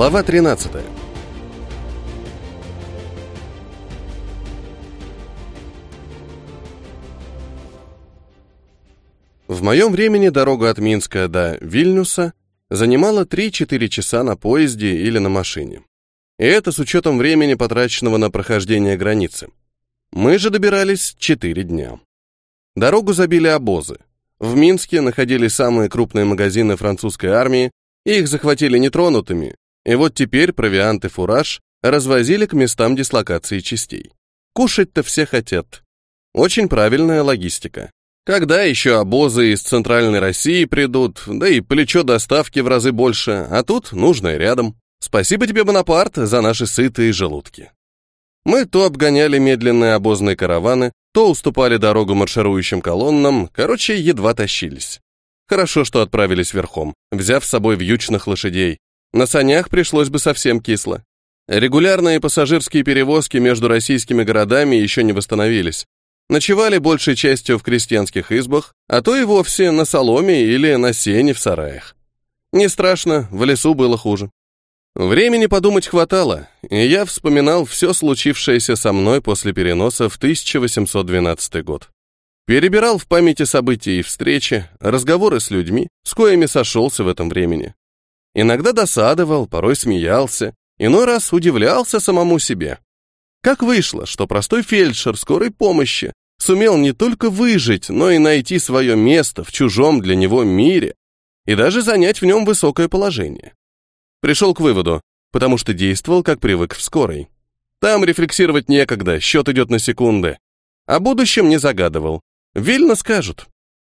Глава 13. В моем времени дорога от Минска до Вильнюса занимала 3-4 часа на поезде или на машине. И это с учетом времени, потраченного на прохождение границы. Мы же добирались 4 дня. Дорогу забили обозы. В Минске находились самые крупные магазины французской армии, их захватили нетронутыми, и вот теперь провиант и фураж развозили к местам дислокации частей. Кушать-то все хотят. Очень правильная логистика. Когда еще обозы из центральной России придут, да и плечо доставки в разы больше, а тут нужное рядом. Спасибо тебе, Бонапарт, за наши сытые желудки. Мы то обгоняли медленные обозные караваны, то уступали дорогу марширующим колоннам, короче, едва тащились. Хорошо, что отправились верхом, взяв с собой вьючных лошадей, на санях пришлось бы совсем кисло. Регулярные пассажирские перевозки между российскими городами еще не восстановились. Ночевали большей частью в крестьянских избах, а то и вовсе на соломе или на сене в сараях. Не страшно, в лесу было хуже. Времени подумать хватало, и я вспоминал все случившееся со мной после переноса в 1812 год. Перебирал в памяти события и встречи, разговоры с людьми, с коими сошелся в этом времени. Иногда досадовал, порой смеялся, иной раз удивлялся самому себе. Как вышло, что простой фельдшер скорой помощи сумел не только выжить, но и найти свое место в чужом для него мире и даже занять в нем высокое положение. Пришел к выводу, потому что действовал, как привык в скорой. Там рефлексировать некогда, счет идет на секунды. О будущем не загадывал. Вильно скажут.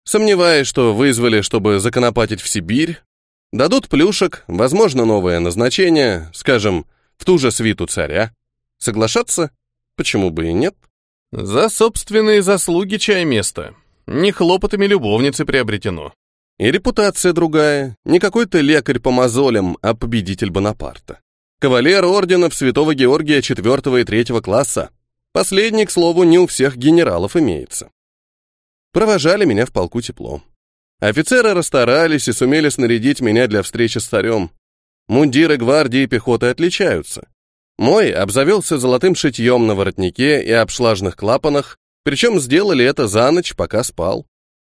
Сомневаюсь, что вызвали, чтобы законопатить в Сибирь, Дадут плюшек, возможно, новое назначение, скажем, в ту же свиту царя. Соглашаться? Почему бы и нет? За собственные заслуги чай место. Не хлопотами любовницы приобретено. И репутация другая, не какой-то лекарь по мозолям, а победитель Бонапарта. Кавалер орденов Святого Георгия 4 и 3 класса. Последний, к слову, не у всех генералов имеется. Провожали меня в полку тепло. Офицеры расстарались и сумели снарядить меня для встречи с царем. Мундиры гвардии и пехоты отличаются. Мой обзавелся золотым шитьем на воротнике и обшлажных клапанах, причем сделали это за ночь, пока спал.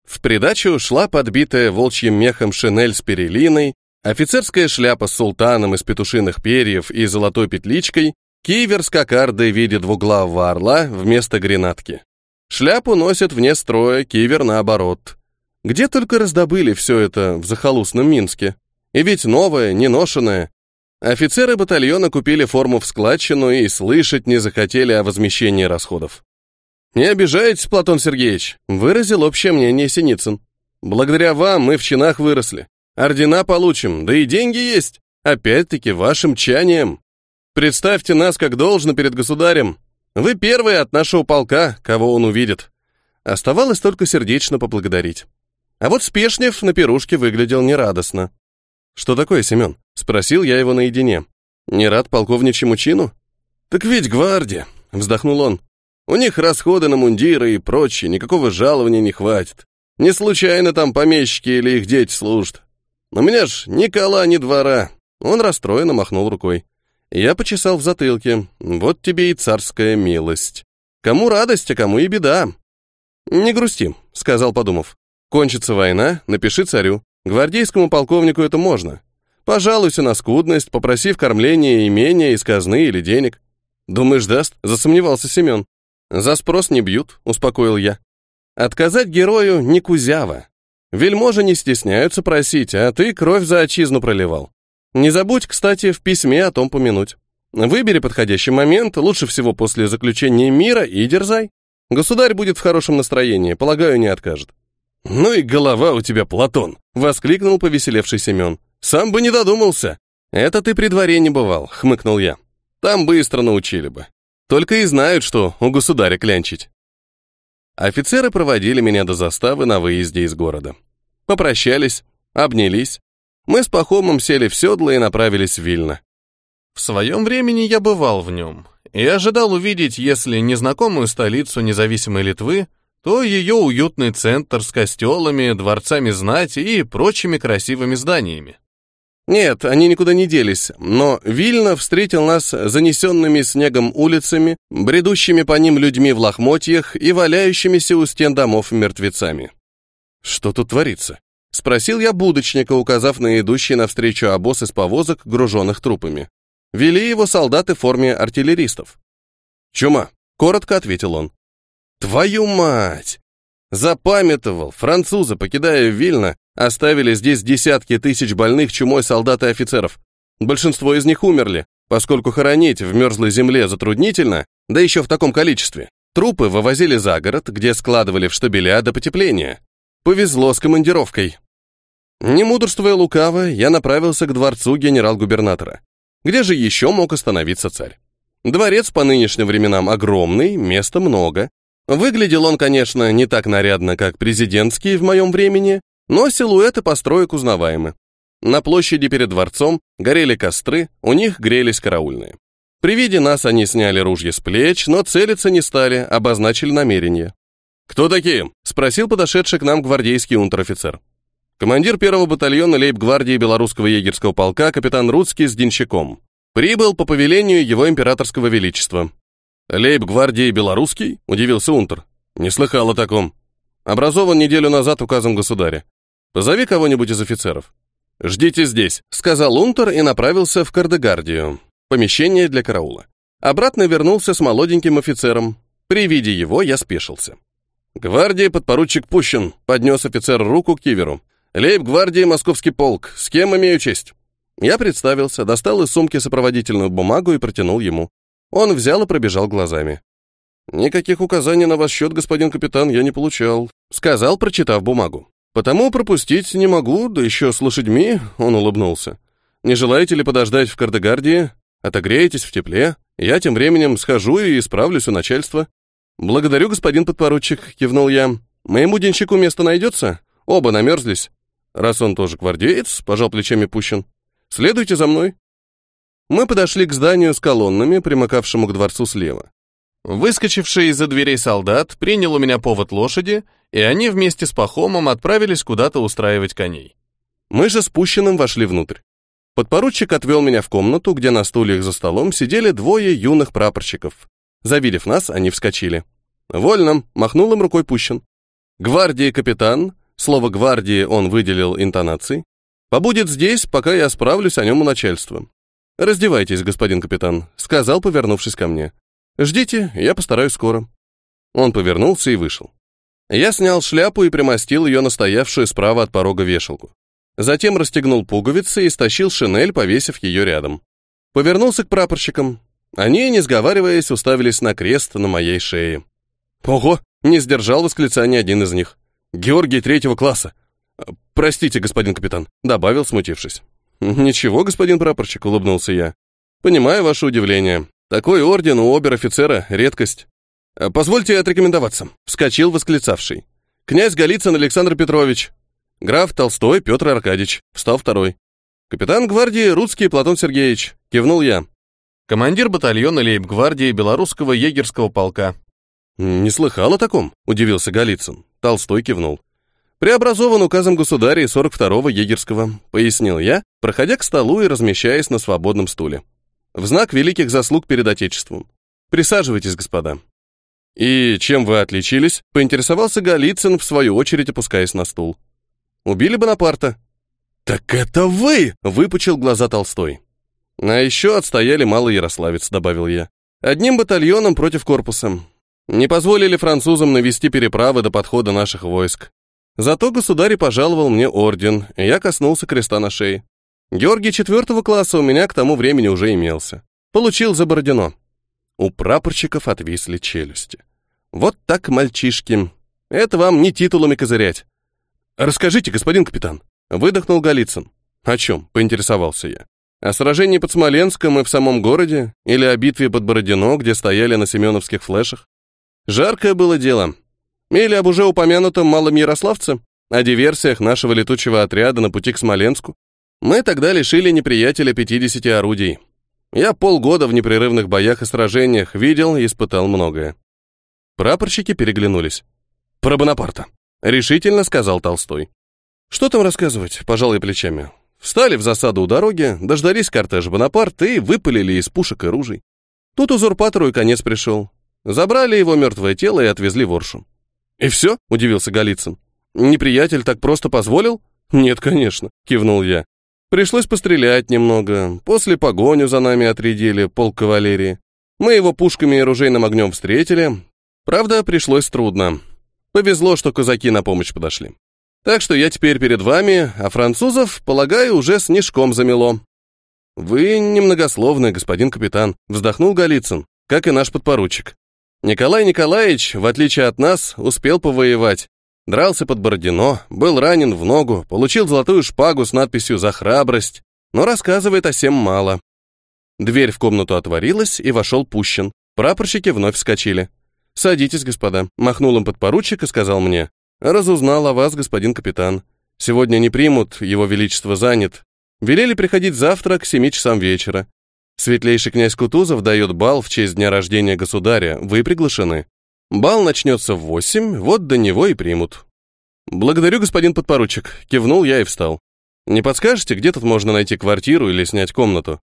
В придачу шла подбитая волчьим мехом шинель с перелиной, офицерская шляпа с султаном из петушиных перьев и золотой петличкой, кивер с кокардой в виде двуглавого орла вместо гренатки. Шляпу носят вне строя, кивер наоборот. Где только раздобыли все это в захолустном Минске. И ведь новое, не ношенное. Офицеры батальона купили форму в складчину и слышать не захотели о возмещении расходов. «Не обижайтесь, Платон Сергеевич», — выразил общее мнение Синицын. «Благодаря вам мы в чинах выросли. Ордена получим, да и деньги есть. Опять-таки вашим чанием. Представьте нас как должно перед государем. Вы первые от нашего полка, кого он увидит». Оставалось только сердечно поблагодарить. А вот Спешнев на пирушке выглядел нерадостно. «Что такое, Семен?» — спросил я его наедине. «Не рад полковничьему чину?» «Так ведь гвардия», — вздохнул он. «У них расходы на мундиры и прочее, никакого жалования не хватит. Не случайно там помещики или их дети служат. У меня ж ни кола, ни двора». Он расстроенно махнул рукой. Я почесал в затылке. Вот тебе и царская милость. Кому радость, а кому и беда. «Не грусти», — сказал, подумав. Кончится война, напиши царю. Гвардейскому полковнику это можно. Пожалуйся на скудность, попроси в кормление имения из казны или денег. Думаешь, даст? Засомневался Семен. За спрос не бьют, успокоил я. Отказать герою не кузява. Вельможи не стесняются просить, а ты кровь за отчизну проливал. Не забудь, кстати, в письме о том помянуть. Выбери подходящий момент, лучше всего после заключения мира, и дерзай. Государь будет в хорошем настроении, полагаю, не откажет. «Ну и голова у тебя, Платон!» — воскликнул повеселевший Семен. «Сам бы не додумался!» «Это ты при дворе не бывал», — хмыкнул я. «Там быстро научили бы. Только и знают, что у государя клянчить». Офицеры проводили меня до заставы на выезде из города. Попрощались, обнялись. Мы с Пахомом сели в седло и направились в Вильно. В своем времени я бывал в нем и ожидал увидеть, если незнакомую столицу независимой Литвы, то ее уютный центр с костелами, дворцами знати и прочими красивыми зданиями. Нет, они никуда не делись, но Вильно встретил нас занесенными снегом улицами, бредущими по ним людьми в лохмотьях и валяющимися у стен домов мертвецами. «Что тут творится?» — спросил я будочника, указав на идущий навстречу обоз из повозок, груженных трупами. Вели его солдаты в форме артиллеристов. «Чума», — коротко ответил он. «Твою мать!» Запамятовал, французы, покидая Вильно, оставили здесь десятки тысяч больных чумой солдат и офицеров. Большинство из них умерли, поскольку хоронить в мерзлой земле затруднительно, да еще в таком количестве. Трупы вывозили за город, где складывали в штабеля до потепления. Повезло с командировкой. Не мудрствуя лукаво, я направился к дворцу генерал-губернатора. Где же еще мог остановиться царь? Дворец по нынешним временам огромный, места много, Выглядел он, конечно, не так нарядно, как президентский в моем времени, но силуэты построек узнаваемы. На площади перед дворцом горели костры, у них грелись караульные. При виде нас они сняли ружья с плеч, но целиться не стали, обозначили намерение. «Кто такие?» — спросил подошедший к нам гвардейский унтер-офицер. Командир первого батальона лейб-гвардии Белорусского егерского полка капитан Рудский с Денщиком. Прибыл по повелению его императорского величества. «Лейб-гвардии белорусский?» — удивился Унтер. «Не слыхал о таком. Образован неделю назад указом государя. Позови кого-нибудь из офицеров». «Ждите здесь», — сказал Унтер и направился в Кардегардию, помещение для караула. Обратно вернулся с молоденьким офицером. При виде его я спешился. «Гвардии подпоручик Пущин», — поднес офицер руку к киверу. «Лейб-гвардии московский полк. С кем имею честь?» Я представился, достал из сумки сопроводительную бумагу и протянул ему. Он взял и пробежал глазами. «Никаких указаний на ваш счет, господин капитан, я не получал», — сказал, прочитав бумагу. «Потому пропустить не могу, да еще с лошадьми», — он улыбнулся. «Не желаете ли подождать в Кардегардии? Отогреетесь в тепле. Я тем временем схожу и исправлюсь у начальства». «Благодарю, господин подпоручик», — кивнул я. «Моему денщику место найдется? Оба намерзлись». «Раз он тоже гвардеец», — пожал плечами Пущин. «Следуйте за мной». Мы подошли к зданию с колоннами, примыкавшему к дворцу слева. Выскочивший из-за дверей солдат принял у меня повод лошади, и они вместе с Пахомом отправились куда-то устраивать коней. Мы же спущенным вошли внутрь. Подпоручик отвел меня в комнату, где на стульях за столом сидели двое юных прапорщиков. Завидев нас, они вскочили. «Вольно!» — махнул им рукой Пущин. «Гвардии капитан», слово «гвардии» он выделил интонацией, «побудет здесь, пока я справлюсь о нем у начальства. «Раздевайтесь, господин капитан», — сказал, повернувшись ко мне. «Ждите, я постараюсь скоро». Он повернулся и вышел. Я снял шляпу и примостил ее на стоявшую справа от порога вешалку. Затем расстегнул пуговицы и стащил шинель, повесив ее рядом. Повернулся к прапорщикам. Они, не сговариваясь, уставились на крест на моей шее. «Ого!» — не сдержал восклицания один из них. «Георгий третьего класса!» «Простите, господин капитан», — добавил, смутившись. «Ничего, господин прапорщик», — улыбнулся я. «Понимаю ваше удивление. Такой орден у обер-офицера — редкость. Э, позвольте отрекомендоваться», — вскочил восклицавший. «Князь Голицын Александр Петрович. Граф Толстой Петр Аркадьевич», — встал второй. «Капитан гвардии Рудский Платон Сергеевич», — кивнул я. «Командир батальона лейб-гвардии Белорусского егерского полка». «Не слыхал о таком», — удивился Голицын. Толстой кивнул. Преобразован указом государя 42-го егерского, пояснил я, проходя к столу и размещаясь на свободном стуле. В знак великих заслуг перед Отечеством. Присаживайтесь, господа. И чем вы отличились? Поинтересовался Голицын, в свою очередь опускаясь на стул. Убили Бонапарта. Так это вы! Выпучил глаза Толстой. А еще отстояли малый Ярославец, добавил я. Одним батальоном против корпуса. Не позволили французам навести переправы до подхода наших войск. Зато государь пожаловал мне орден, и я коснулся креста на шее. Георгий четвертого класса у меня к тому времени уже имелся. Получил за Бородино. У прапорщиков отвисли челюсти. Вот так, мальчишки. Это вам не титулами козырять. Расскажите, господин капитан. Выдохнул Голицын. О чем? Поинтересовался я. О сражении под Смоленском и в самом городе? Или о битве под Бородино, где стояли на семеновских флешах? Жаркое было дело. Или об уже упомянутом Малом Ярославце, о диверсиях нашего летучего отряда на пути к Смоленску. Мы тогда лишили неприятеля 50 орудий. Я полгода в непрерывных боях и сражениях видел и испытал многое. Прапорщики переглянулись. «Про Бонапарта», — решительно сказал Толстой. «Что там рассказывать?» — пожал я плечами. Встали в засаду у дороги, дождались кортежа Бонапарта и выпалили из пушек и ружей. Тут узурпатору и конец пришел. Забрали его мертвое тело и отвезли в Оршу. «И все?» — удивился Голицын. «Неприятель так просто позволил?» «Нет, конечно», — кивнул я. «Пришлось пострелять немного. После погоню за нами отрядили, полк кавалерии. Мы его пушками и оружейным огнем встретили. Правда, пришлось трудно. Повезло, что казаки на помощь подошли. Так что я теперь перед вами, а французов, полагаю, уже снежком замело. Вы немногословный, господин капитан, вздохнул Голицын, как и наш подпоручик. Николай Николаевич, в отличие от нас, успел повоевать. Дрался под Бородино, был ранен в ногу, получил золотую шпагу с надписью «За храбрость», но рассказывает о сем мало. Дверь в комнату отворилась, и вошел Пущин. Прапорщики вновь вскочили. «Садитесь, господа», — махнул им подпоручик и сказал мне. «Разузнал о вас, господин капитан. Сегодня не примут, его величество занят. Велели приходить завтра к семи часам вечера. Светлейший князь Кутузов дает бал в честь дня рождения государя. Вы приглашены. Бал начнется в восемь, вот до него и примут». «Благодарю, господин подпоручик», — кивнул я и встал. «Не подскажете, где тут можно найти квартиру или снять комнату?»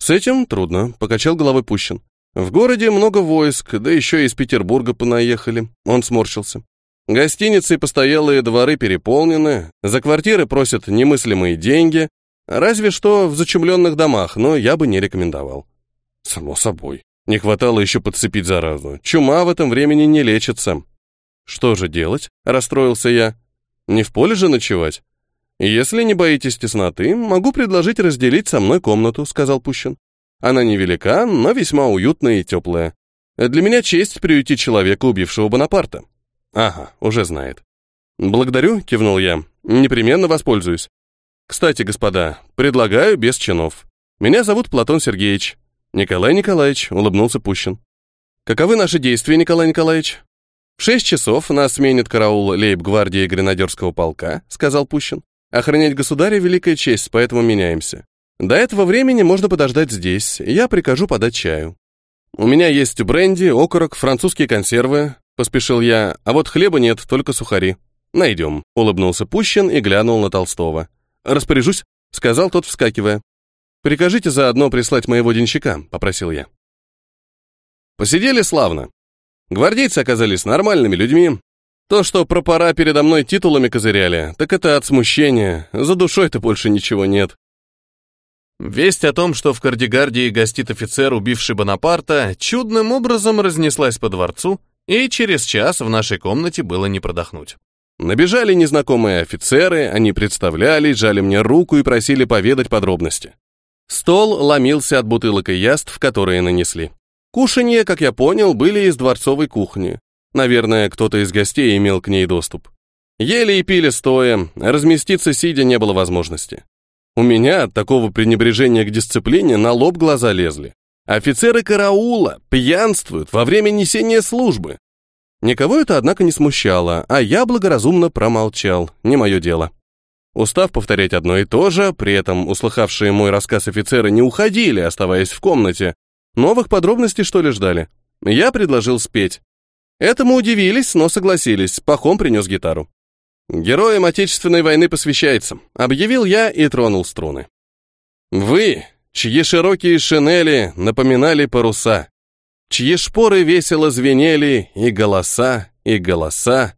«С этим трудно», — покачал головой Пущин. В городе много войск, да еще из Петербурга понаехали. Он сморщился. Гостиницы и постоялые дворы переполнены, за квартиры просят немыслимые деньги, разве что в зачумленных домах, но я бы не рекомендовал. Само собой. Не хватало еще подцепить заразу. Чума в этом времени не лечится. Что же делать? Расстроился я. Не в поле же ночевать? Если не боитесь тесноты, могу предложить разделить со мной комнату, сказал Пущин. Она невелика, но весьма уютная и теплая. Для меня честь приютить человека, убившего Бонапарта. Ага, уже знает. Благодарю, кивнул я. Непременно воспользуюсь. Кстати, господа, предлагаю без чинов. Меня зовут Платон Сергеевич. Николай Николаевич, улыбнулся Пущин. Каковы наши действия, Николай Николаевич? В шесть часов нас сменит караул лейб-гвардии гренадерского полка, сказал Пущин. Охранять государя — великая честь, поэтому меняемся. До этого времени можно подождать здесь, я прикажу подать чаю. У меня есть бренди, окорок, французские консервы, поспешил я, а вот хлеба нет, только сухари. Найдем, улыбнулся Пущин и глянул на Толстого. Распоряжусь, сказал тот, вскакивая. Прикажите заодно прислать моего денщика, попросил я. Посидели славно. Гвардейцы оказались нормальными людьми. То, что пропора передо мной титулами козыряли, так это от смущения. За душой-то больше ничего нет. Весть о том, что в Кардигардии гостит офицер, убивший Бонапарта, чудным образом разнеслась по дворцу, и через час в нашей комнате было не продохнуть. Набежали незнакомые офицеры, они представлялись, жали мне руку и просили поведать подробности. Стол ломился от бутылок и яств, которые нанесли. Кушанье, как я понял, были из дворцовой кухни. Наверное, кто-то из гостей имел к ней доступ. Ели и пили стоя, разместиться сидя не было возможности. У меня от такого пренебрежения к дисциплине на лоб глаза лезли. Офицеры караула пьянствуют во время несения службы. Никого это, однако, не смущало, а я благоразумно промолчал, не мое дело. Устав повторять одно и то же, при этом услыхавшие мой рассказ офицеры не уходили, оставаясь в комнате. Новых подробностей, что ли, ждали? Я предложил спеть. Этому удивились, но согласились, Пахом принес гитару. «Героям Отечественной войны посвящается», — объявил я и тронул струны. «Вы, чьи широкие шинели напоминали паруса, чьи шпоры весело звенели, и голоса, и голоса,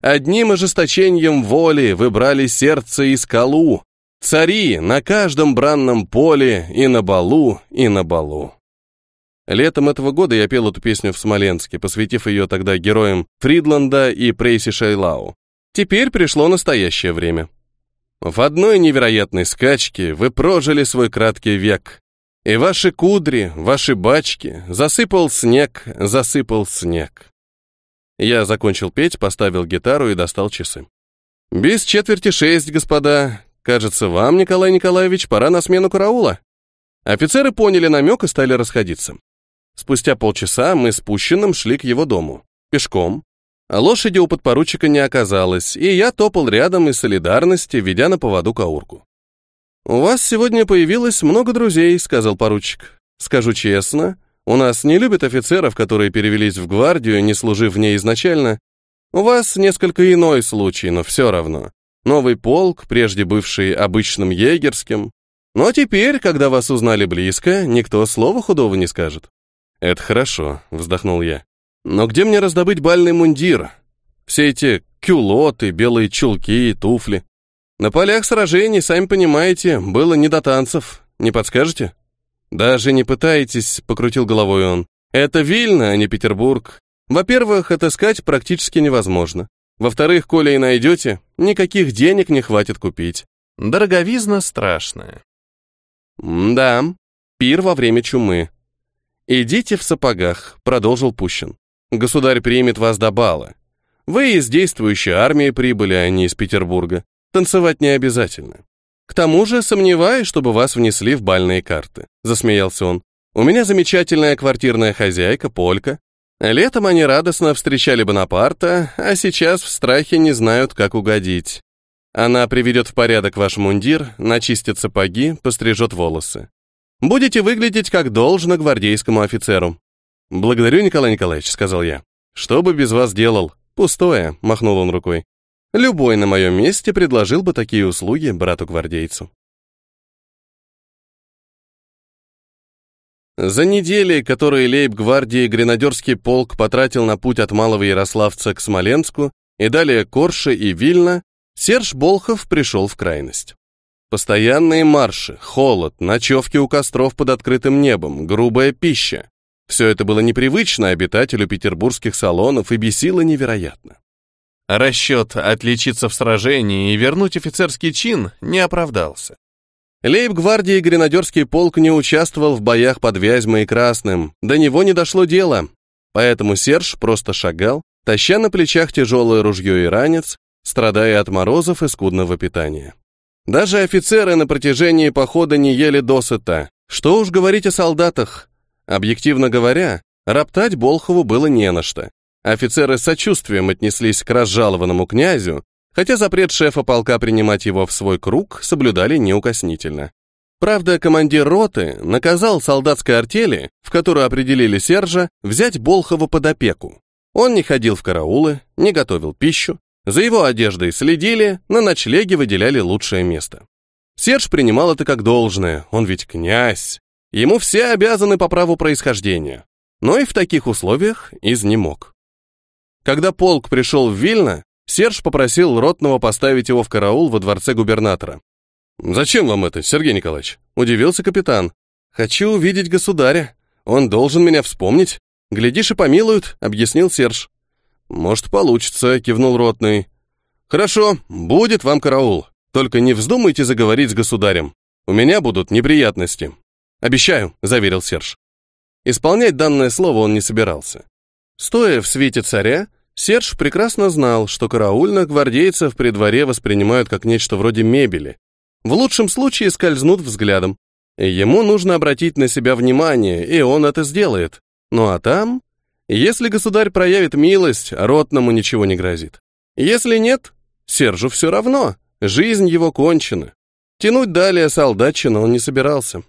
одним ожесточением воли выбрали сердце и скалу, цари на каждом бранном поле, и на балу, и на балу». Летом этого года я пел эту песню в Смоленске, посвятив ее тогда героям Фридланда и Прейси Шайлау. Теперь пришло настоящее время. В одной невероятной скачке вы прожили свой краткий век. И ваши кудри, ваши бачки засыпал снег, засыпал снег. Я закончил петь, поставил гитару и достал часы. Без четверти шесть, господа. Кажется, вам, Николай Николаевич, пора на смену караула. Офицеры поняли намек и стали расходиться. Спустя полчаса мы с Пущиным шли к его дому. Пешком, а лошади у подпоручика не оказалось, и я топал рядом из солидарности, ведя на поводу каурку. «У вас сегодня появилось много друзей», — сказал поручик. «Скажу честно, у нас не любят офицеров, которые перевелись в гвардию, не служив в ней изначально. У вас несколько иной случай, но все равно. Новый полк, прежде бывший обычным егерским. Но теперь, когда вас узнали близко, никто слова худого не скажет. Это хорошо, вздохнул я. Но где мне раздобыть бальный мундир? Все эти кюлоты, белые чулки и туфли. На полях сражений, сами понимаете, было не до танцев. Не подскажете? Даже не пытайтесь, покрутил головой он. Это Вильна, а не Петербург. Во-первых, отыскать практически невозможно. Во-вторых, коли и найдете, никаких денег не хватит купить. Дороговизна страшная. да, пир во время чумы. Идите в сапогах, продолжил Пущин. Государь примет вас до бала. Вы из действующей армии прибыли, а не из Петербурга. Танцевать не обязательно. К тому же сомневаюсь, чтобы вас внесли в бальные карты, засмеялся он. У меня замечательная квартирная хозяйка, Полька. Летом они радостно встречали Бонапарта, а сейчас в страхе не знают, как угодить. Она приведет в порядок ваш мундир, начистит сапоги, пострижет волосы. Будете выглядеть как должно гвардейскому офицеру. Благодарю, Николай Николаевич, сказал я. Что бы без вас делал? Пустое, махнул он рукой. Любой на моем месте предложил бы такие услуги брату-гвардейцу. За недели, которые лейб-гвардии гренадерский полк потратил на путь от Малого Ярославца к Смоленску и далее Корше и Вильна, Серж Болхов пришел в крайность. Постоянные марши, холод, ночевки у костров под открытым небом, грубая пища. Все это было непривычно обитателю петербургских салонов и бесило невероятно. Расчет отличиться в сражении и вернуть офицерский чин не оправдался. Лейб-гвардии гренадерский полк не участвовал в боях под Вязьмой и Красным, до него не дошло дело, поэтому Серж просто шагал, таща на плечах тяжелое ружье и ранец, страдая от морозов и скудного питания. Даже офицеры на протяжении похода не ели досыта, что уж говорить о солдатах. Объективно говоря, роптать Болхову было не на что. Офицеры с сочувствием отнеслись к разжалованному князю, хотя запрет шефа полка принимать его в свой круг соблюдали неукоснительно. Правда, командир роты наказал солдатской артели, в которую определили Сержа, взять Болхова под опеку. Он не ходил в караулы, не готовил пищу, за его одеждой следили, на ночлеге выделяли лучшее место. Серж принимал это как должное, он ведь князь. Ему все обязаны по праву происхождения. Но и в таких условиях изнемог. Когда полк пришел в Вильно, Серж попросил Ротного поставить его в караул во дворце губернатора. «Зачем вам это, Сергей Николаевич?» – удивился капитан. «Хочу увидеть государя. Он должен меня вспомнить. Глядишь и помилуют», – объяснил Серж. «Может, получится», – кивнул Ротный. «Хорошо, будет вам караул. Только не вздумайте заговорить с государем. У меня будут неприятности». «Обещаю», – заверил Серж. Исполнять данное слово он не собирался. Стоя в свете царя, Серж прекрасно знал, что караульных гвардейцев при дворе воспринимают как нечто вроде мебели. В лучшем случае скользнут взглядом. Ему нужно обратить на себя внимание, и он это сделает. Ну а там, если государь проявит милость, ротному ничего не грозит. Если нет, Сержу все равно, жизнь его кончена. Тянуть далее солдатчину он не собирался.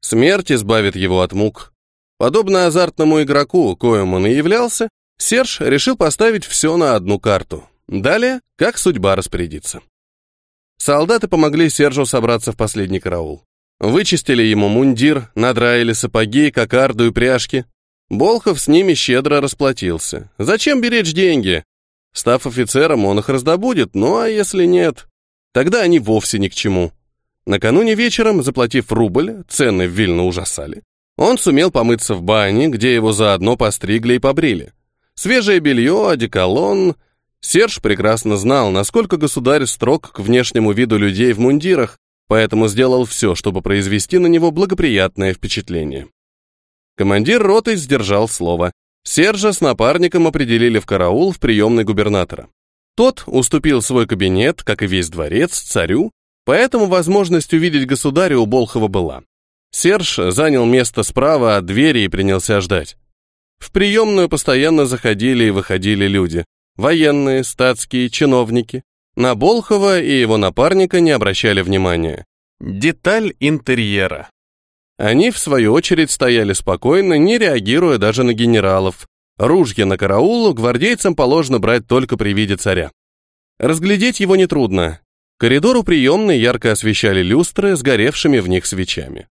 Смерть избавит его от мук. Подобно азартному игроку, коим он и являлся, Серж решил поставить все на одну карту. Далее, как судьба распорядится. Солдаты помогли Сержу собраться в последний караул. Вычистили ему мундир, надраили сапоги, кокарду и пряжки. Болхов с ними щедро расплатился. Зачем беречь деньги? Став офицером, он их раздобудет, ну а если нет, тогда они вовсе ни к чему. Накануне вечером, заплатив рубль, цены в Вильно ужасали, он сумел помыться в бане, где его заодно постригли и побрили. Свежее белье, одеколон. Серж прекрасно знал, насколько государь строг к внешнему виду людей в мундирах, поэтому сделал все, чтобы произвести на него благоприятное впечатление. Командир роты сдержал слово. Сержа с напарником определили в караул в приемной губернатора. Тот уступил свой кабинет, как и весь дворец, царю, поэтому возможность увидеть государя у Болхова была. Серж занял место справа от двери и принялся ждать. В приемную постоянно заходили и выходили люди. Военные, статские, чиновники. На Болхова и его напарника не обращали внимания. Деталь интерьера. Они, в свою очередь, стояли спокойно, не реагируя даже на генералов. Ружья на караулу гвардейцам положено брать только при виде царя. Разглядеть его нетрудно. Коридор у приемной ярко освещали люстры с горевшими в них свечами.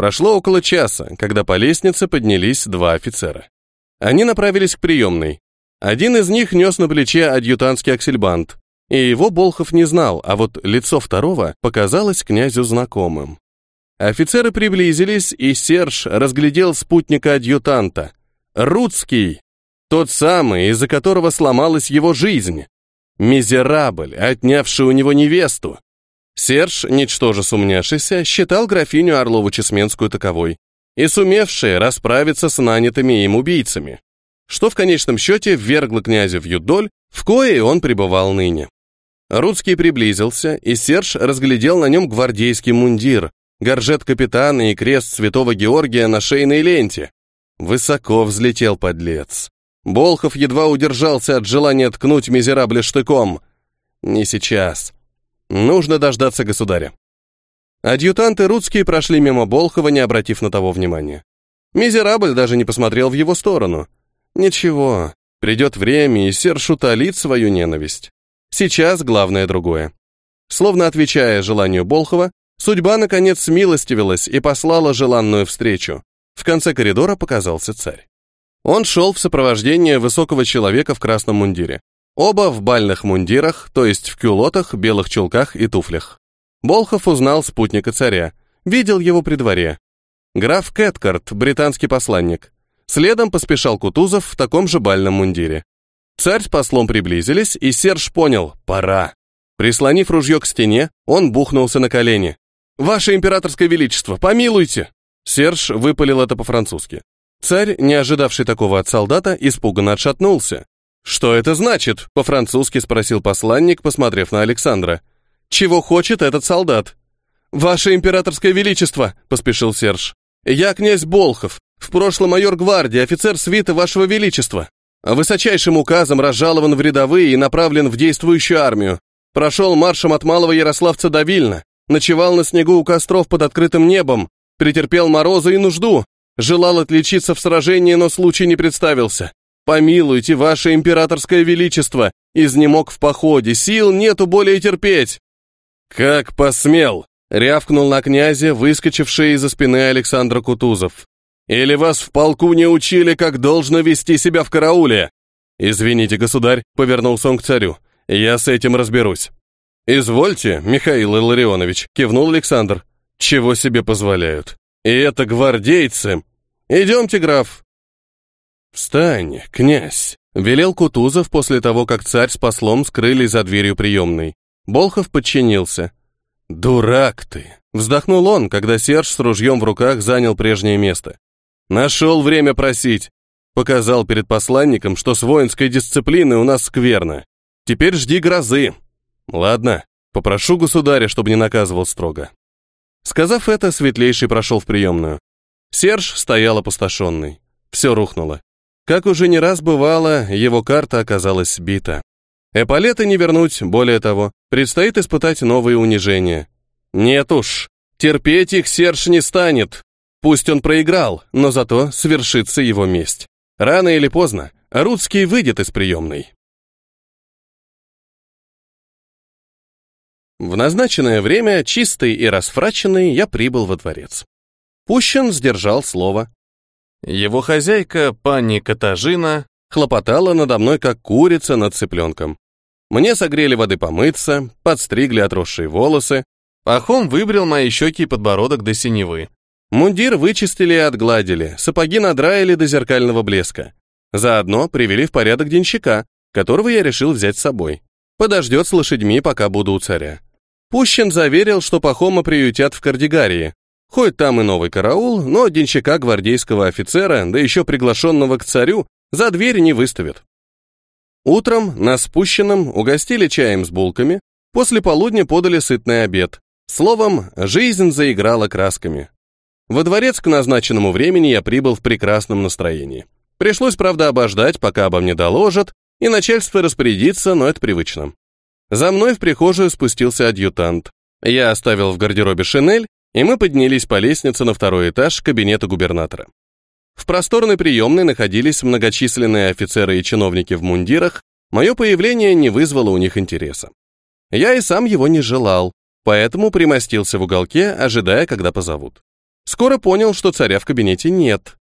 Прошло около часа, когда по лестнице поднялись два офицера. Они направились к приемной. Один из них нес на плече адъютантский аксельбант, и его Болхов не знал, а вот лицо второго показалось князю знакомым. Офицеры приблизились, и Серж разглядел спутника адъютанта. Рудский, тот самый, из-за которого сломалась его жизнь. Мизерабль, отнявший у него невесту. Серж, ничтоже сумняшися, считал графиню Орлову-Чесменскую таковой и сумевшая расправиться с нанятыми им убийцами, что в конечном счете ввергло князя в юдоль, в кое он пребывал ныне. Рудский приблизился, и Серж разглядел на нем гвардейский мундир, горжет капитана и крест святого Георгия на шейной ленте. Высоко взлетел подлец. Болхов едва удержался от желания ткнуть мизерабля штыком. Не сейчас. Нужно дождаться государя. Адъютанты рудские прошли мимо Болхова, не обратив на того внимания. Мизерабль даже не посмотрел в его сторону. Ничего, придет время, и Серж утолит свою ненависть. Сейчас главное другое. Словно отвечая желанию Болхова, судьба наконец смилостивилась и послала желанную встречу. В конце коридора показался царь. Он шел в сопровождении высокого человека в красном мундире. Оба в бальных мундирах, то есть в кюлотах, белых чулках и туфлях. Болхов узнал спутника царя, видел его при дворе. Граф Кэткарт, британский посланник. Следом поспешал Кутузов в таком же бальном мундире. Царь с послом приблизились, и Серж понял – пора. Прислонив ружье к стене, он бухнулся на колени. «Ваше императорское величество, помилуйте!» Серж выпалил это по-французски. Царь, не ожидавший такого от солдата, испуганно отшатнулся. «Что это значит?» — по-французски спросил посланник, посмотрев на Александра. «Чего хочет этот солдат?» «Ваше императорское величество!» — поспешил Серж. «Я князь Болхов, в прошлом майор гвардии, офицер свита вашего величества. Высочайшим указом разжалован в рядовые и направлен в действующую армию. Прошел маршем от Малого Ярославца до Вильна, ночевал на снегу у костров под открытым небом, претерпел морозы и нужду, Желал отличиться в сражении, но случай не представился. Помилуйте, ваше императорское величество, изнемог в походе, сил нету более терпеть. Как посмел, рявкнул на князя, выскочивший из-за спины Александра Кутузов. Или вас в полку не учили, как должно вести себя в карауле? Извините, государь, повернулся он к царю. Я с этим разберусь. Извольте, Михаил Илларионович, кивнул Александр. Чего себе позволяют? И это гвардейцы, «Идемте, граф!» «Встань, князь!» — велел Кутузов после того, как царь с послом скрылись за дверью приемной. Болхов подчинился. «Дурак ты!» — вздохнул он, когда Серж с ружьем в руках занял прежнее место. «Нашел время просить!» Показал перед посланником, что с воинской дисциплиной у нас скверно. Теперь жди грозы. Ладно, попрошу государя, чтобы не наказывал строго. Сказав это, Светлейший прошел в приемную. Серж стоял опустошенный. Все рухнуло. Как уже не раз бывало, его карта оказалась сбита. Эполеты не вернуть, более того, предстоит испытать новые унижения. Нет уж, терпеть их Серж не станет. Пусть он проиграл, но зато свершится его месть. Рано или поздно Рудский выйдет из приемной. В назначенное время, чистый и расфраченный, я прибыл во дворец. Пущин сдержал слово. Его хозяйка, пани Катажина, хлопотала надо мной, как курица над цыпленком. Мне согрели воды помыться, подстригли отросшие волосы. Пахом выбрил мои щеки и подбородок до синевы. Мундир вычистили и отгладили, сапоги надраили до зеркального блеска. Заодно привели в порядок денщика, которого я решил взять с собой. Подождет с лошадьми, пока буду у царя. Пущин заверил, что Пахома приютят в Кардигарии, Хоть там и новый караул, но денщика гвардейского офицера, да еще приглашенного к царю, за дверь не выставят. Утром на спущенном угостили чаем с булками, после полудня подали сытный обед. Словом, жизнь заиграла красками. Во дворец к назначенному времени я прибыл в прекрасном настроении. Пришлось, правда, обождать, пока обо мне доложат, и начальство распорядится, но это привычно. За мной в прихожую спустился адъютант. Я оставил в гардеробе шинель и мы поднялись по лестнице на второй этаж кабинета губернатора. В просторной приемной находились многочисленные офицеры и чиновники в мундирах, мое появление не вызвало у них интереса. Я и сам его не желал, поэтому примостился в уголке, ожидая, когда позовут. Скоро понял, что царя в кабинете нет.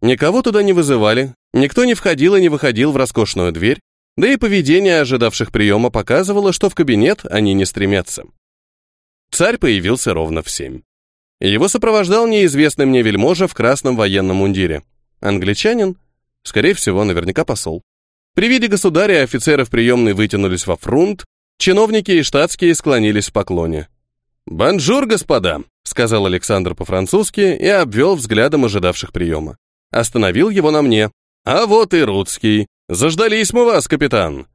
Никого туда не вызывали, никто не входил и не выходил в роскошную дверь, да и поведение ожидавших приема показывало, что в кабинет они не стремятся. Царь появился ровно в семь. Его сопровождал неизвестный мне вельможа в красном военном мундире. Англичанин? Скорее всего, наверняка посол. При виде государя офицеры в приемной вытянулись во фрунт, чиновники и штатские склонились в поклоне. «Бонжур, господа!» — сказал Александр по-французски и обвел взглядом ожидавших приема. Остановил его на мне. «А вот и Рудский. Заждались мы вас, капитан!»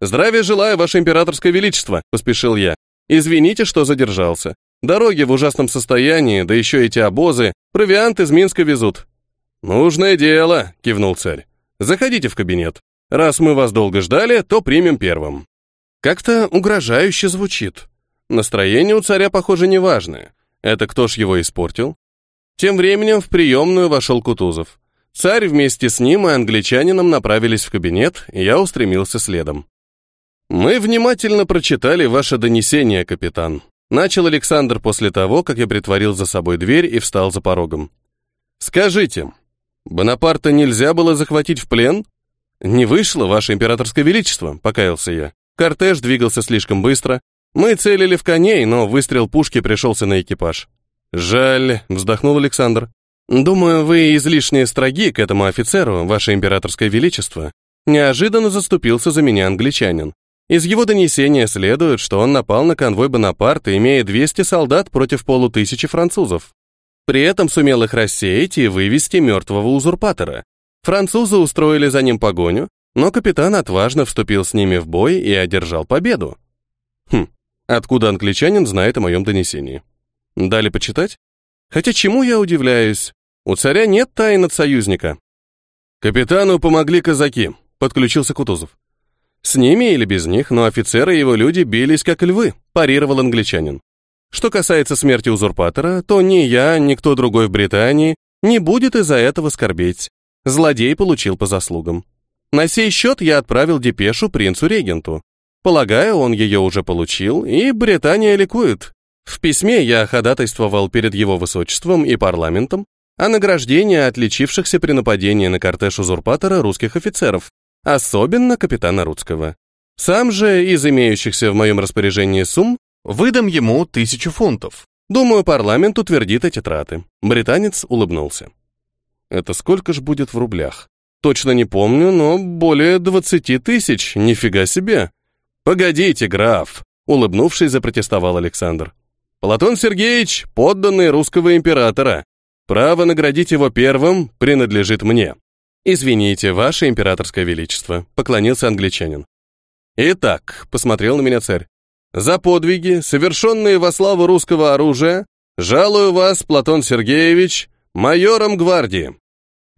«Здравия желаю, ваше императорское величество!» — поспешил я. «Извините, что задержался. Дороги в ужасном состоянии, да еще эти обозы, провиант из Минска везут». «Нужное дело!» — кивнул царь. «Заходите в кабинет. Раз мы вас долго ждали, то примем первым». Как-то угрожающе звучит. Настроение у царя, похоже, неважное. Это кто ж его испортил? Тем временем в приемную вошел Кутузов. Царь вместе с ним и англичанином направились в кабинет, и я устремился следом. «Мы внимательно прочитали ваше донесение, капитан», начал Александр после того, как я притворил за собой дверь и встал за порогом. «Скажите, Бонапарта нельзя было захватить в плен?» «Не вышло, ваше императорское величество», — покаялся я. Кортеж двигался слишком быстро. Мы целили в коней, но выстрел пушки пришелся на экипаж. «Жаль», — вздохнул Александр. «Думаю, вы излишне строги к этому офицеру, ваше императорское величество». Неожиданно заступился за меня англичанин. Из его донесения следует, что он напал на конвой Бонапарта, имея 200 солдат против полутысячи французов. При этом сумел их рассеять и вывести мертвого узурпатора. Французы устроили за ним погоню, но капитан отважно вступил с ними в бой и одержал победу. Хм, откуда англичанин знает о моем донесении? Дали почитать? Хотя чему я удивляюсь? У царя нет тайн от союзника. Капитану помогли казаки, подключился Кутузов. С ними или без них, но офицеры и его люди бились как львы, парировал англичанин. Что касается смерти узурпатора, то ни я, ни кто другой в Британии не будет из-за этого скорбеть. Злодей получил по заслугам. На сей счет я отправил депешу принцу-регенту. Полагаю, он ее уже получил, и Британия ликует. В письме я ходатайствовал перед его высочеством и парламентом о награждении отличившихся при нападении на кортеж узурпатора русских офицеров, особенно капитана Рудского. Сам же из имеющихся в моем распоряжении сумм выдам ему тысячу фунтов. Думаю, парламент утвердит эти траты. Британец улыбнулся. Это сколько ж будет в рублях? Точно не помню, но более двадцати тысяч, нифига себе. Погодите, граф, улыбнувшись, запротестовал Александр. Платон Сергеевич – подданный русского императора. Право наградить его первым принадлежит мне. «Извините, ваше императорское величество», — поклонился англичанин. «Итак», — посмотрел на меня царь, «за подвиги, совершенные во славу русского оружия, жалую вас, Платон Сергеевич, майором гвардии.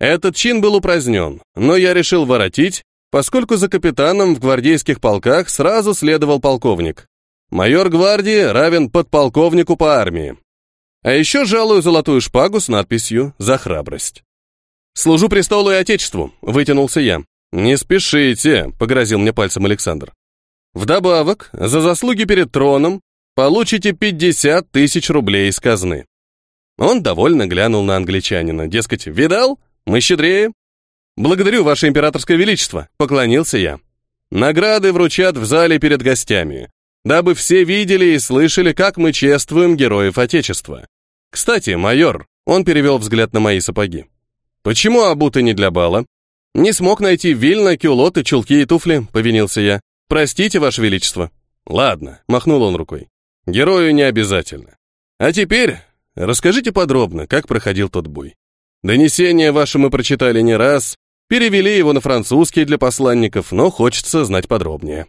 Этот чин был упразднен, но я решил воротить, поскольку за капитаном в гвардейских полках сразу следовал полковник. Майор гвардии равен подполковнику по армии. А еще жалую золотую шпагу с надписью «За храбрость». «Служу престолу и отечеству», — вытянулся я. «Не спешите», — погрозил мне пальцем Александр. «Вдобавок, за заслуги перед троном получите 50 тысяч рублей из казны». Он довольно глянул на англичанина, дескать, «Видал? Мы щедрее». «Благодарю, Ваше Императорское Величество», — поклонился я. «Награды вручат в зале перед гостями, дабы все видели и слышали, как мы чествуем героев Отечества. Кстати, майор, он перевел взгляд на мои сапоги. «Почему обуты не для бала?» «Не смог найти вильна, кюлоты, чулки и туфли», — повинился я. «Простите, Ваше Величество». «Ладно», — махнул он рукой. «Герою не обязательно. А теперь расскажите подробно, как проходил тот бой. Донесение ваше мы прочитали не раз, перевели его на французский для посланников, но хочется знать подробнее».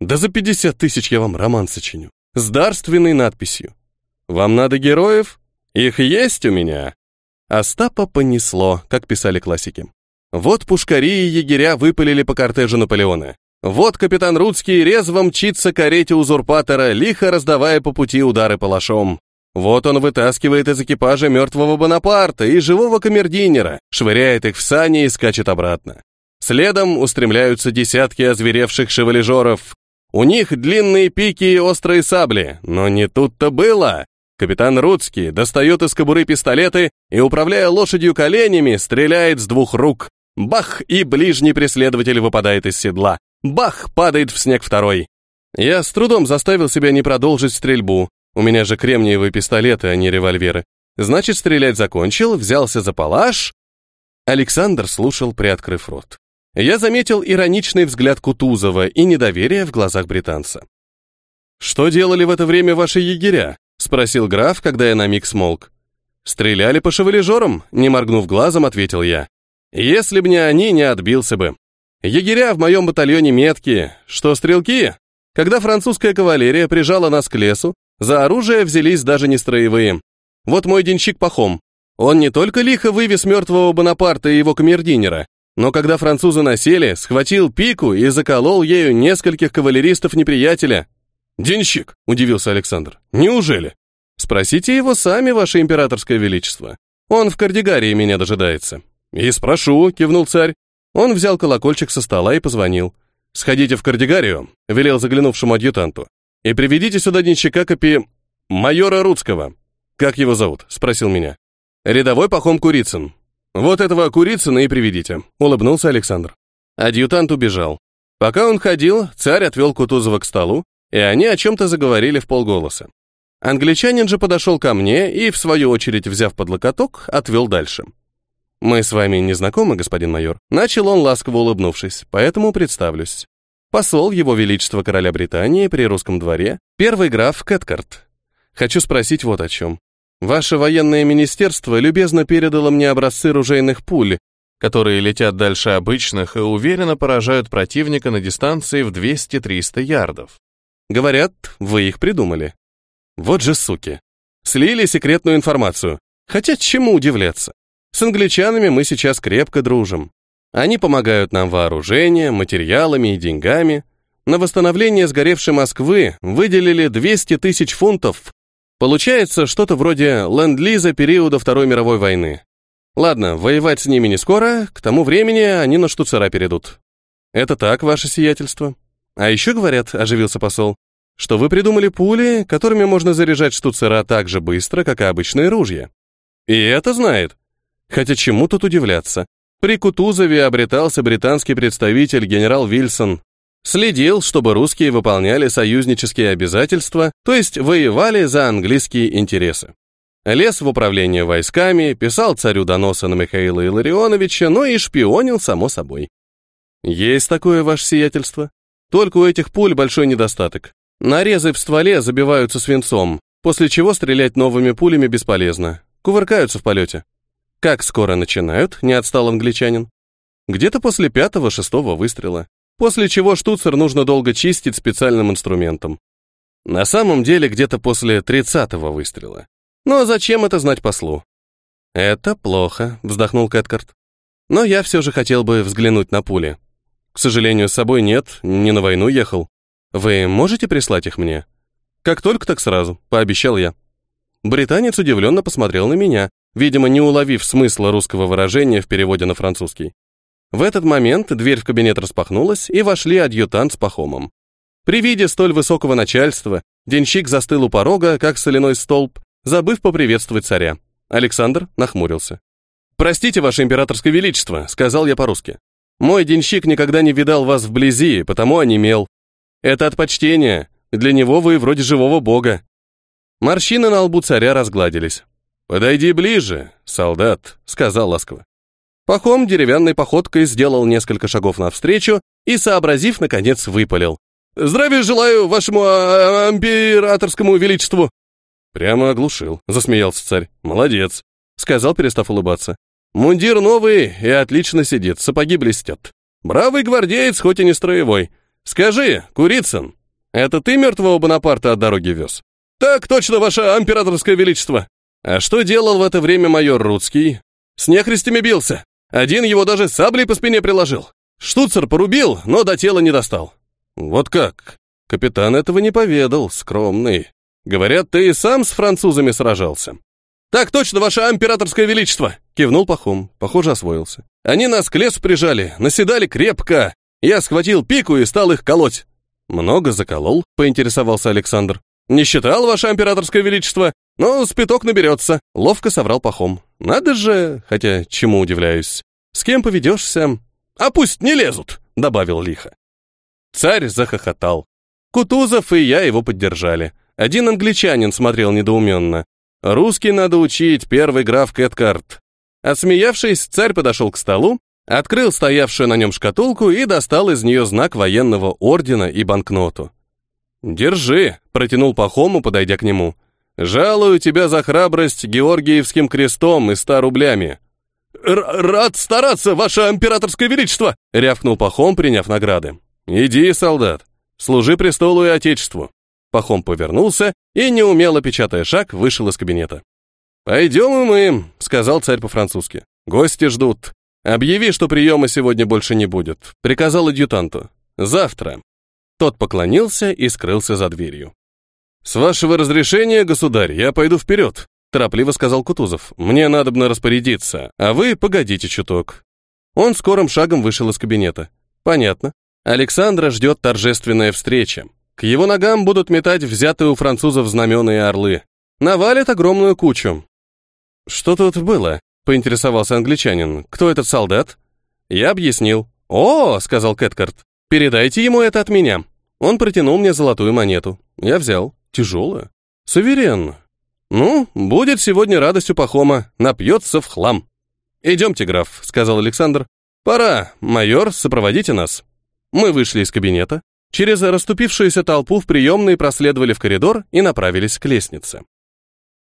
«Да за пятьдесят тысяч я вам роман сочиню. С дарственной надписью. Вам надо героев? Их есть у меня. Остапа понесло, как писали классики. Вот пушкари и егеря выпалили по кортежу Наполеона. Вот капитан Рудский резво мчится к карете узурпатора, лихо раздавая по пути удары палашом. Вот он вытаскивает из экипажа мертвого Бонапарта и живого камердинера, швыряет их в сани и скачет обратно. Следом устремляются десятки озверевших шевалежеров. У них длинные пики и острые сабли, но не тут-то было. Капитан Рудский достает из кобуры пистолеты и, управляя лошадью коленями, стреляет с двух рук. Бах, и ближний преследователь выпадает из седла. Бах, падает в снег второй. Я с трудом заставил себя не продолжить стрельбу. У меня же кремниевые пистолеты, а не револьверы. Значит, стрелять закончил, взялся за палаш. Александр слушал, приоткрыв рот. Я заметил ироничный взгляд Кутузова и недоверие в глазах британца. «Что делали в это время ваши егеря?» — спросил граф, когда я на миг смолк. «Стреляли по шевележерам?» — не моргнув глазом, ответил я. «Если б не они, не отбился бы. Егеря в моем батальоне меткие, что стрелки. Когда французская кавалерия прижала нас к лесу, за оружие взялись даже не строевые. Вот мой денщик Пахом. Он не только лихо вывез мертвого Бонапарта и его камердинера, но когда французы насели, схватил пику и заколол ею нескольких кавалеристов неприятеля. «Денщик!» — удивился Александр. «Неужели?» «Спросите его сами, ваше императорское величество. Он в Кардигарии меня дожидается». «И спрошу», — кивнул царь. Он взял колокольчик со стола и позвонил. «Сходите в Кардигарию», — велел заглянувшему адъютанту, «и приведите сюда денщика копи... майора Рудского». «Как его зовут?» — спросил меня. «Рядовой Пахом Курицын». «Вот этого Курицына и приведите», — улыбнулся Александр. Адъютант убежал. Пока он ходил, царь отвел Кутузова к столу, и они о чем-то заговорили в полголоса. Англичанин же подошел ко мне и, в свою очередь, взяв под локоток, отвел дальше. «Мы с вами не знакомы, господин майор?» Начал он, ласково улыбнувшись, поэтому представлюсь. Посол Его Величества Короля Британии при русском дворе, первый граф Кэткарт. Хочу спросить вот о чем. Ваше военное министерство любезно передало мне образцы ружейных пуль, которые летят дальше обычных и уверенно поражают противника на дистанции в 200-300 ярдов. Говорят, вы их придумали. Вот же суки. Слили секретную информацию. Хотя чему удивляться? С англичанами мы сейчас крепко дружим. Они помогают нам вооружением, материалами и деньгами. На восстановление сгоревшей Москвы выделили 200 тысяч фунтов. Получается что-то вроде ленд-лиза периода Второй мировой войны. Ладно, воевать с ними не скоро, к тому времени они на штуцера перейдут. Это так, ваше сиятельство. А еще говорят, оживился посол, что вы придумали пули, которыми можно заряжать штуцера так же быстро, как и обычные ружья. И это знает. Хотя чему тут удивляться? При Кутузове обретался британский представитель генерал Вильсон. Следил, чтобы русские выполняли союзнические обязательства, то есть воевали за английские интересы. Лез в управление войсками, писал царю доносы на Михаила Илларионовича, но и шпионил, само собой. Есть такое ваше сиятельство. Только у этих пуль большой недостаток. Нарезы в стволе забиваются свинцом, после чего стрелять новыми пулями бесполезно. Кувыркаются в полете. Как скоро начинают, не отстал англичанин. Где-то после пятого-шестого выстрела. После чего штуцер нужно долго чистить специальным инструментом. На самом деле где-то после тридцатого выстрела. Но зачем это знать послу? Это плохо, вздохнул Кэткарт. Но я все же хотел бы взглянуть на пули. К сожалению, с собой нет, не на войну ехал. Вы можете прислать их мне? Как только, так сразу, пообещал я. Британец удивленно посмотрел на меня, видимо, не уловив смысла русского выражения в переводе на французский. В этот момент дверь в кабинет распахнулась, и вошли адъютант с пахомом. При виде столь высокого начальства денщик застыл у порога, как соляной столб, забыв поприветствовать царя. Александр нахмурился. «Простите, ваше императорское величество», — сказал я по-русски. Мой денщик никогда не видал вас вблизи, потому онемел. Это от почтения. Для него вы вроде живого бога. Морщины на лбу царя разгладились. «Подойди ближе, солдат», — сказал ласково. Пахом деревянной походкой сделал несколько шагов навстречу и, сообразив, наконец, выпалил. «Здравия желаю вашему а, императорскому величеству!» Прямо оглушил, засмеялся царь. «Молодец», — сказал, перестав улыбаться. Мундир новый и отлично сидит, сапоги блестят. Бравый гвардеец, хоть и не строевой. Скажи, Курицын, это ты мертвого Бонапарта от дороги вез? Так точно, ваше императорское величество. А что делал в это время майор Рудский? С нехристями бился. Один его даже саблей по спине приложил. Штуцер порубил, но до тела не достал. Вот как? Капитан этого не поведал, скромный. Говорят, ты и сам с французами сражался. «Так точно, ваше императорское величество!» — кивнул Пахом. Похоже, освоился. «Они нас к лесу прижали, наседали крепко. Я схватил пику и стал их колоть». Много заколол, поинтересовался Александр. Не считал, ваше императорское величество, но спиток наберется, ловко соврал пахом. Надо же, хотя чему удивляюсь. С кем поведешься? А пусть не лезут, добавил лихо. Царь захохотал. Кутузов и я его поддержали. Один англичанин смотрел недоуменно. Русский надо учить, первый граф Кэткарт. Отсмеявшись, царь подошел к столу, открыл стоявшую на нем шкатулку и достал из нее знак военного ордена и банкноту. «Держи», — протянул Пахому, подойдя к нему. «Жалую тебя за храбрость Георгиевским крестом и ста рублями». «Рад стараться, ваше императорское величество!» — рявкнул Пахом, приняв награды. «Иди, солдат, служи престолу и отечеству». Пахом повернулся и, неумело печатая шаг, вышел из кабинета. «Пойдем и мы», — сказал царь по-французски. «Гости ждут. Объяви, что приема сегодня больше не будет», — приказал адъютанту. «Завтра». Тот поклонился и скрылся за дверью. «С вашего разрешения, государь, я пойду вперед», — торопливо сказал Кутузов. «Мне надобно распорядиться, а вы погодите чуток». Он скорым шагом вышел из кабинета. «Понятно. Александра ждет торжественная встреча. К его ногам будут метать взятые у французов знамена и орлы. Навалят огромную кучу». «Что тут было?» — поинтересовался англичанин. «Кто этот солдат?» Я объяснил. «О!» — сказал Кэткарт. «Передайте ему это от меня». Он протянул мне золотую монету. Я взял. Тяжелая. Суверенно. «Ну, будет сегодня радостью Пахома. Напьется в хлам». «Идемте, граф», — сказал Александр. «Пора. Майор, сопроводите нас». Мы вышли из кабинета. Через расступившуюся толпу в приемной проследовали в коридор и направились к лестнице.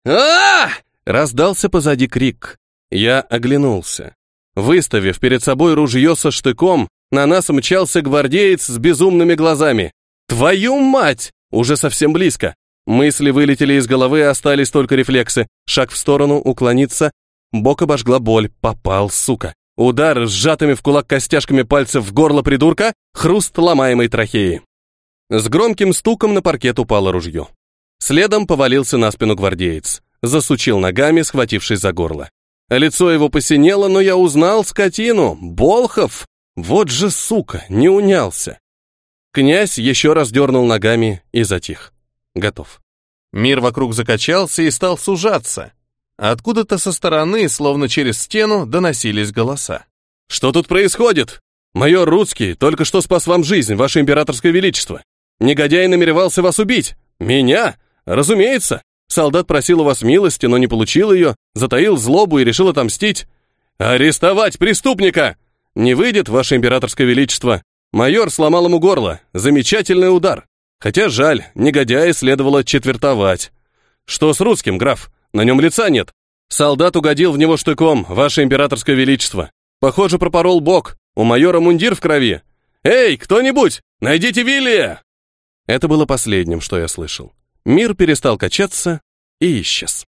а Раздался позади крик. Я оглянулся. Выставив перед собой ружье со штыком, на нас мчался гвардеец с безумными глазами. «Твою мать!» Уже совсем близко. Мысли вылетели из головы, остались только рефлексы. Шаг в сторону, уклониться. Бок обожгла боль. Попал, сука. Удар сжатыми в кулак костяшками пальцев в горло придурка, хруст ломаемой трахеи. С громким стуком на паркет упало ружье. Следом повалился на спину гвардеец. Засучил ногами, схватившись за горло. Лицо его посинело, но я узнал скотину. Болхов! Вот же сука, не унялся. Князь еще раз дернул ногами и затих. Готов. Мир вокруг закачался и стал сужаться. Откуда-то со стороны, словно через стену, доносились голоса. «Что тут происходит? Майор Рудский только что спас вам жизнь, ваше императорское величество. Негодяй намеревался вас убить. Меня? Разумеется. Солдат просил у вас милости, но не получил ее, затаил злобу и решил отомстить. Арестовать преступника! Не выйдет, ваше императорское величество. Майор сломал ему горло. Замечательный удар. Хотя жаль, негодяя следовало четвертовать. Что с русским, граф? На нем лица нет. Солдат угодил в него штыком, ваше императорское величество. Похоже, пропорол бок. У майора мундир в крови. Эй, кто-нибудь, найдите Вилли! Это было последним, что я слышал. Мир перестал качаться и исчез.